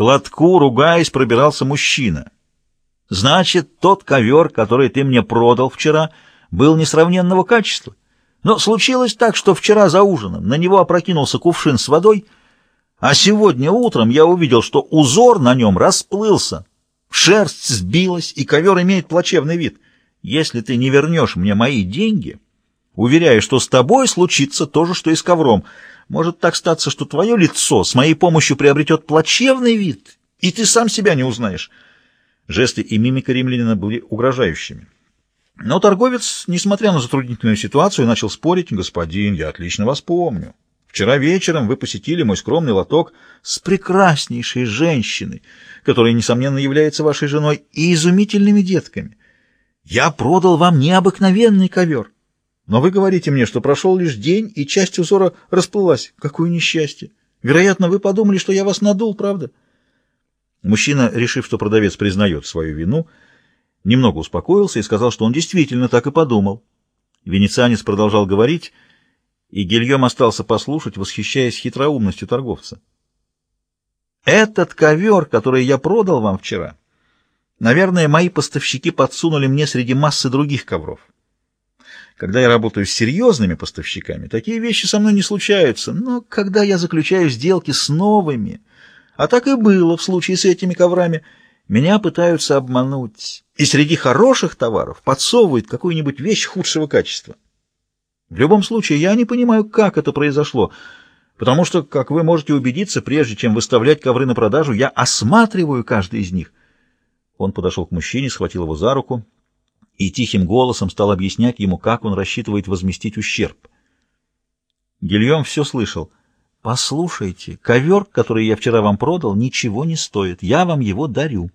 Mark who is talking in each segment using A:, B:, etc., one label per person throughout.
A: К лотку, ругаясь, пробирался мужчина. Значит, тот ковер, который ты мне продал вчера, был несравненного качества. Но случилось так, что вчера за ужином на него опрокинулся кувшин с водой, а сегодня утром я увидел, что узор на нем расплылся, шерсть сбилась, и ковер имеет плачевный вид. Если ты не вернешь мне мои деньги, уверяю, что с тобой случится то же, что и с ковром. Может так статься, что твое лицо с моей помощью приобретет плачевный вид, и ты сам себя не узнаешь. Жесты и мимика римлянина были угрожающими. Но торговец, несмотря на затруднительную ситуацию, начал спорить. «Господин, я отлично вас помню. Вчера вечером вы посетили мой скромный лоток с прекраснейшей женщиной, которая, несомненно, является вашей женой, и изумительными детками. Я продал вам необыкновенный ковер. Но вы говорите мне, что прошел лишь день, и часть узора расплылась. Какое несчастье! Вероятно, вы подумали, что я вас надул, правда?» Мужчина, решив, что продавец признает свою вину, — немного успокоился и сказал, что он действительно так и подумал. Венецианец продолжал говорить, и Гильем остался послушать, восхищаясь хитроумностью торговца. «Этот ковер, который я продал вам вчера, наверное, мои поставщики подсунули мне среди массы других ковров. Когда я работаю с серьезными поставщиками, такие вещи со мной не случаются, но когда я заключаю сделки с новыми, а так и было в случае с этими коврами, меня пытаются обмануть» и среди хороших товаров подсовывает какую-нибудь вещь худшего качества. В любом случае, я не понимаю, как это произошло, потому что, как вы можете убедиться, прежде чем выставлять ковры на продажу, я осматриваю каждый из них. Он подошел к мужчине, схватил его за руку и тихим голосом стал объяснять ему, как он рассчитывает возместить ущерб. Гильем все слышал. «Послушайте, ковер, который я вчера вам продал, ничего не стоит. Я вам его дарю».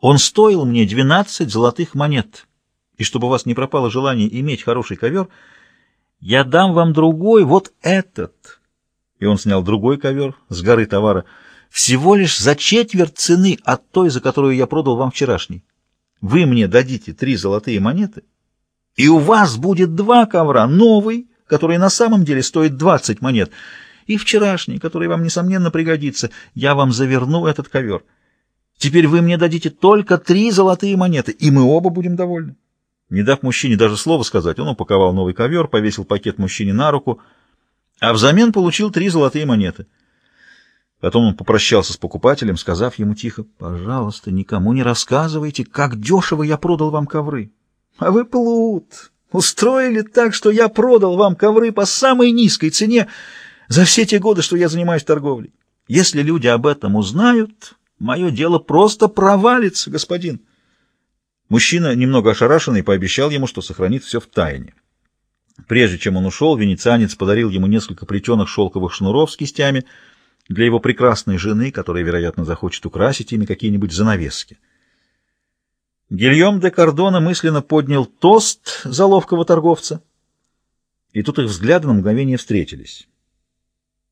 A: Он стоил мне 12 золотых монет. И чтобы у вас не пропало желание иметь хороший ковер, я дам вам другой, вот этот. И он снял другой ковер с горы товара, всего лишь за четверть цены от той, за которую я продал вам вчерашний. Вы мне дадите три золотые монеты, и у вас будет два ковра, новый, который на самом деле стоит 20 монет, и вчерашний, который вам, несомненно, пригодится. Я вам заверну этот ковер. Теперь вы мне дадите только три золотые монеты, и мы оба будем довольны. Не дав мужчине даже слова сказать, он упаковал новый ковер, повесил пакет мужчине на руку, а взамен получил три золотые монеты. Потом он попрощался с покупателем, сказав ему тихо, «Пожалуйста, никому не рассказывайте, как дешево я продал вам ковры. А вы плут, устроили так, что я продал вам ковры по самой низкой цене за все те годы, что я занимаюсь торговлей. Если люди об этом узнают, Мое дело просто провалится, господин. Мужчина, немного ошарашенный, пообещал ему, что сохранит все в тайне. Прежде чем он ушел, венецианец подарил ему несколько плетеных шелковых шнуров с кистями для его прекрасной жены, которая, вероятно, захочет украсить ими какие-нибудь занавески. Гильем де Кордона мысленно поднял тост за ловкого торговца, и тут их взгляды на мгновение встретились.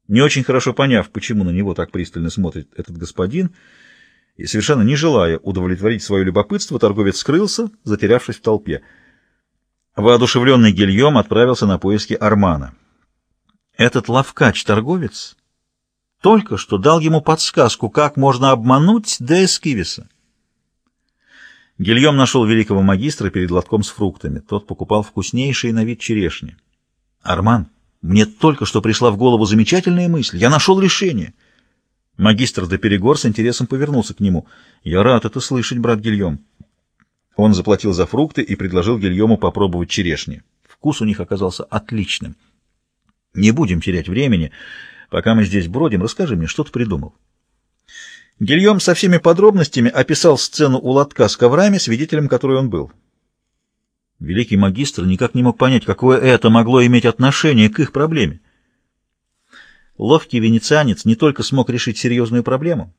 A: Не очень хорошо поняв, почему на него так пристально смотрит этот господин, и совершенно не желая удовлетворить свое любопытство, торговец скрылся, затерявшись в толпе. Воодушевленный Гильем отправился на поиски Армана. Этот лавкач-торговец только что дал ему подсказку, как можно обмануть Де Эскивиса. Гильем нашел великого магистра перед лотком с фруктами. Тот покупал вкуснейшие на вид черешни. «Арман!» Мне только что пришла в голову замечательная мысль. Я нашел решение. Магистр де Перегор с интересом повернулся к нему. Я рад это слышать, брат Гильем. Он заплатил за фрукты и предложил Гильему попробовать черешни. Вкус у них оказался отличным. Не будем терять времени. Пока мы здесь бродим, расскажи мне, что ты придумал. Гильем со всеми подробностями описал сцену у лотка с коврами, свидетелем которой он был. Великий магистр никак не мог понять, какое это могло иметь отношение к их проблеме. Ловкий венецианец не только смог решить серьезную проблему,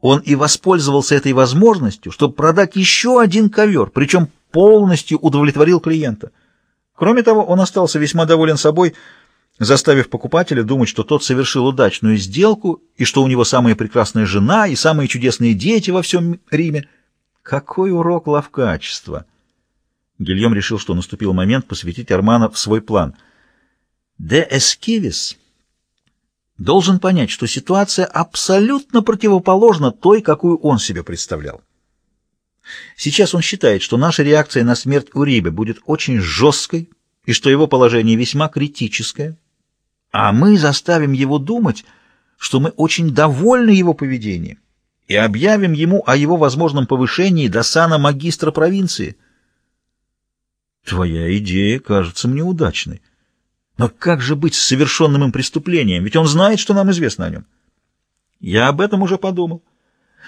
A: он и воспользовался этой возможностью, чтобы продать еще один ковер, причем полностью удовлетворил клиента. Кроме того, он остался весьма доволен собой, заставив покупателя думать, что тот совершил удачную сделку и что у него самая прекрасная жена и самые чудесные дети во всем Риме. Какой урок ловкачества! Гильем решил, что наступил момент посвятить Армана в свой план. Де Эскивис должен понять, что ситуация абсолютно противоположна той, какую он себе представлял. Сейчас он считает, что наша реакция на смерть Урибе будет очень жесткой и что его положение весьма критическое, а мы заставим его думать, что мы очень довольны его поведением и объявим ему о его возможном повышении до сана магистра провинции. Твоя идея кажется мне удачной. Но как же быть с совершенным им преступлением? Ведь он знает, что нам известно о нем. Я об этом уже подумал.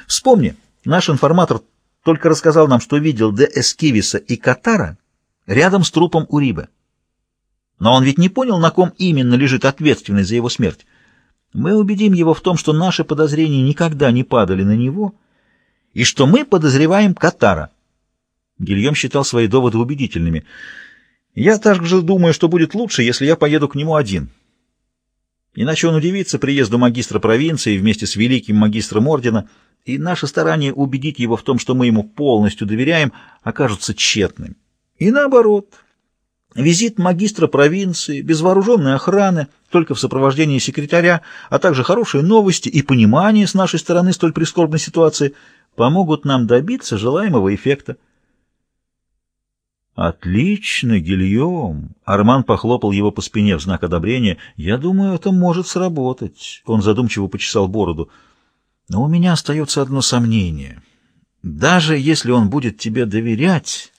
A: Вспомни, наш информатор только рассказал нам, что видел Де Эскивиса и Катара рядом с трупом Уриба. Но он ведь не понял, на ком именно лежит ответственность за его смерть. Мы убедим его в том, что наши подозрения никогда не падали на него, и что мы подозреваем Катара. Гильем считал свои доводы убедительными. Я также думаю, что будет лучше, если я поеду к нему один. Иначе он удивится приезду магистра провинции вместе с великим магистром ордена, и наши старания убедить его в том, что мы ему полностью доверяем, окажутся тщетными. И наоборот, визит магистра провинции, без вооруженной охраны, только в сопровождении секретаря, а также хорошие новости и понимание с нашей стороны столь прискорбной ситуации помогут нам добиться желаемого эффекта. «Отлично, Гильем!» Арман похлопал его по спине в знак одобрения. «Я думаю, это может сработать». Он задумчиво почесал бороду. «Но у меня остается одно сомнение. Даже если он будет тебе доверять,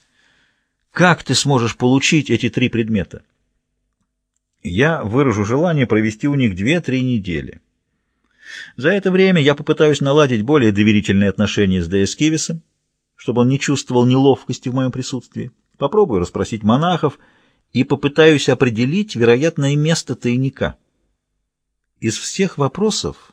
A: как ты сможешь получить эти три предмета?» «Я выражу желание провести у них две-три недели. За это время я попытаюсь наладить более доверительные отношения с Деэскивисом, чтобы он не чувствовал неловкости в моем присутствии. Попробую расспросить монахов и попытаюсь определить вероятное место тайника. Из всех вопросов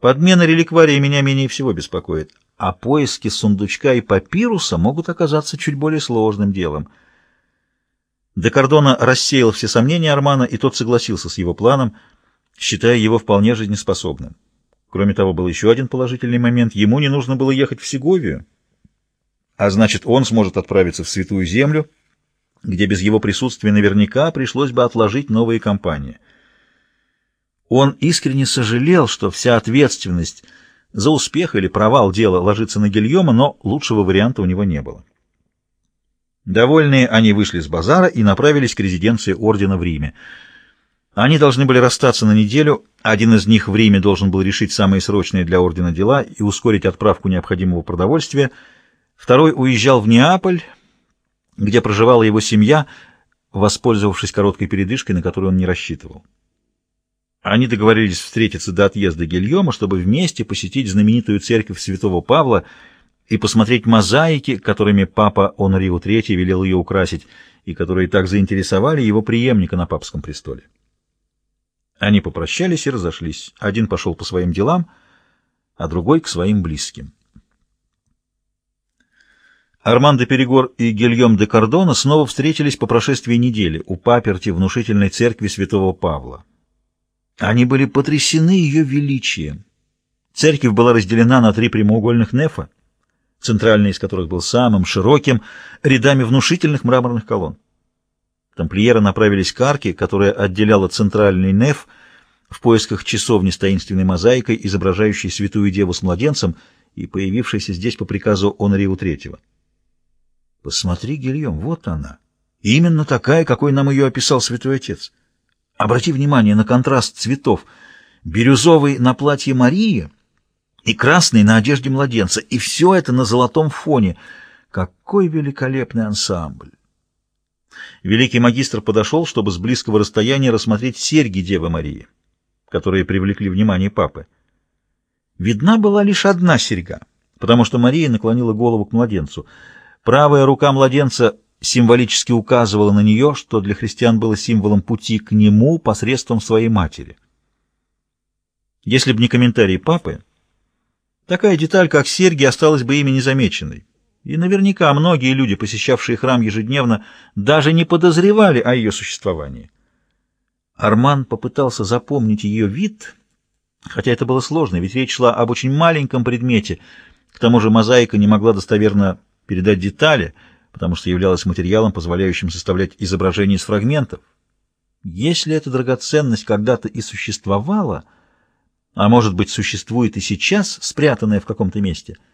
A: подмена реликвария меня менее всего беспокоит, а поиски сундучка и папируса могут оказаться чуть более сложным делом. Декардона рассеял все сомнения Армана, и тот согласился с его планом, считая его вполне жизнеспособным. Кроме того, был еще один положительный момент. Ему не нужно было ехать в Сеговию, а значит, он сможет отправиться в Святую Землю, где без его присутствия наверняка пришлось бы отложить новые кампании. Он искренне сожалел, что вся ответственность за успех или провал дела ложится на Гильома, но лучшего варианта у него не было. Довольные, они вышли с базара и направились к резиденции ордена в Риме. Они должны были расстаться на неделю, один из них в Риме должен был решить самые срочные для ордена дела и ускорить отправку необходимого продовольствия — Второй уезжал в Неаполь, где проживала его семья, воспользовавшись короткой передышкой, на которую он не рассчитывал. Они договорились встретиться до отъезда Гильома, чтобы вместе посетить знаменитую церковь святого Павла и посмотреть мозаики, которыми папа Онрио III велел ее украсить, и которые так заинтересовали его преемника на папском престоле. Они попрощались и разошлись. Один пошел по своим делам, а другой — к своим близким. Арман де Перегор и Гильем де Кордона снова встретились по прошествии недели у паперти внушительной церкви святого Павла. Они были потрясены ее величием. Церковь была разделена на три прямоугольных нефа, центральный из которых был самым широким, рядами внушительных мраморных колонн. Тамплиеры направились к арке, которая отделяла центральный неф в поисках часовни с таинственной мозаикой, изображающей святую деву с младенцем и появившейся здесь по приказу Онориу III. Посмотри, Гильем, вот она. Именно такая, какой нам ее описал святой отец. Обрати внимание на контраст цветов. Бирюзовый на платье Марии и красный на одежде младенца. И все это на золотом фоне. Какой великолепный ансамбль! Великий магистр подошел, чтобы с близкого расстояния рассмотреть серьги Девы Марии, которые привлекли внимание папы. Видна была лишь одна серьга, потому что Мария наклонила голову к младенцу — Правая рука младенца символически указывала на нее, что для христиан было символом пути к нему посредством своей матери. Если бы не комментарий папы, такая деталь, как серьги, осталась бы ими незамеченной. И наверняка многие люди, посещавшие храм ежедневно, даже не подозревали о ее существовании. Арман попытался запомнить ее вид, хотя это было сложно, ведь речь шла об очень маленьком предмете, к тому же мозаика не могла достоверно передать детали, потому что являлась материалом, позволяющим составлять изображения из фрагментов. Если эта драгоценность когда-то и существовала, а может быть существует и сейчас, спрятанная в каком-то месте —